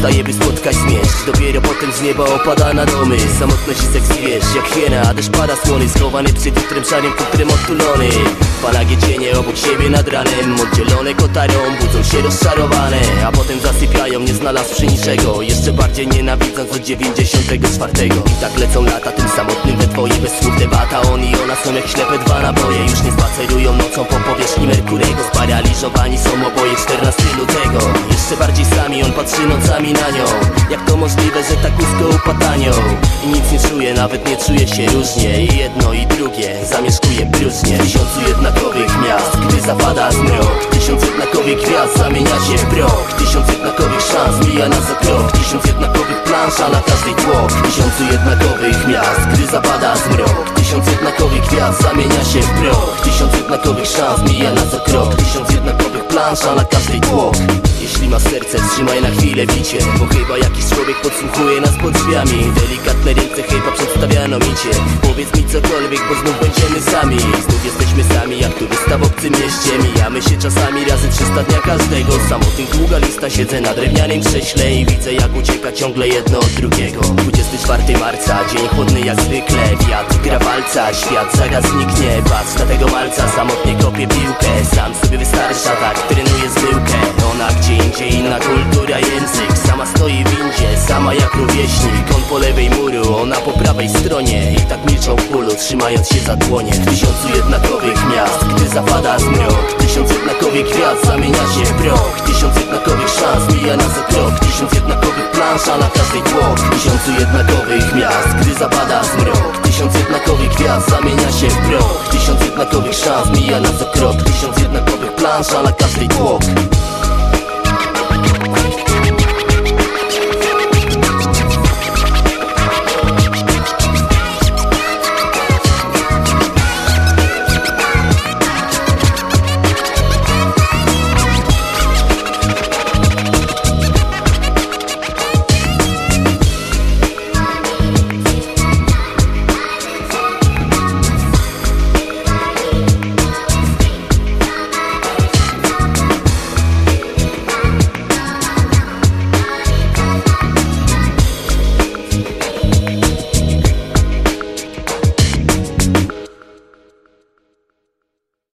zostaje by spotkać zmierzch Dopiero potem z nieba opada na domy. Samotność i seks wiesz, jak hiena. A deszcz pada słony, schowany przed jutrem szarym Kutrem odtulony. Palagie cienie obok siebie nad ranem. Oddzielone kotarą, budzą się rozczarowane. A potem zasypiają, nie znalazłszy niczego. Jeszcze bardziej nienawidząc od 94 I tak lecą lata tym samotnym we twoje Bez słów debata, on i ona są jak ślepe dwa naboje Już nie spacerują powierzchni Merkurego. Sparaliżowani są oboje 14 lutego. Jeszcze bardziej sami, on patrzy nocami na nią. Jak to możliwe, że tak nisko upadł nią I nic nie czuje, nawet nie czuje się różnie. I jedno i drugie zamieszkuje próżnie. Tysiącu jednakowych miast, gdy zapada zmrok Tysiąc jednakowych gwiazd zamienia się w brok. Tysiąc jednakowych szans mija nas za krok Tysiąc jednakowych plansz, a na każdej tłok. Tysiącu jednakowych miast, gdy zapada zmrok jednakowych plansz, a na każdej tłok. Jeśli ma serce, wstrzymaj na chwilę bicie Bo chyba jakiś człowiek podsłuchuje nas pod drzwiami. Delikatne ręce chyba przedstawiano mi cię. Powiedz mi cokolwiek, bo znów będziemy sami. Znów jesteśmy sami jak turysta w obcym mieście. Mijamy się czasami razy 300 dnia każdego. Samotny długa lista, siedzę na drewnianym krześle I widzę jak ucieka ciągle jedno od drugiego. 24 marca, dzień chłodny jak zwykle. Wiatr gra walca, świat zaraz zniknie. Patrz na tego malca, samotnie kopie piłkę. Sam sobie wystarcza, rówieśnik On po lewej muru, ona po prawej stronie. I tak milczą w bólu, trzymając się za dłonie. W tysiącu jednakowych miast, gdy zapada zmrok Tysiąc jednakowych gwiazd zamienia się w brok. Tysiąc jednakowych szans mija nas za krok. Tysiąc jednakowych plansz, a na każdej tłok. Tysiącu jednakowych miast, gdy zapada zmrok Tysiąc jednakowych gwiazd zamienia się w brok. Tysiąc jednakowych szans mija nas za krok. Tysiąc jednakowych plansz, a na każdej tłok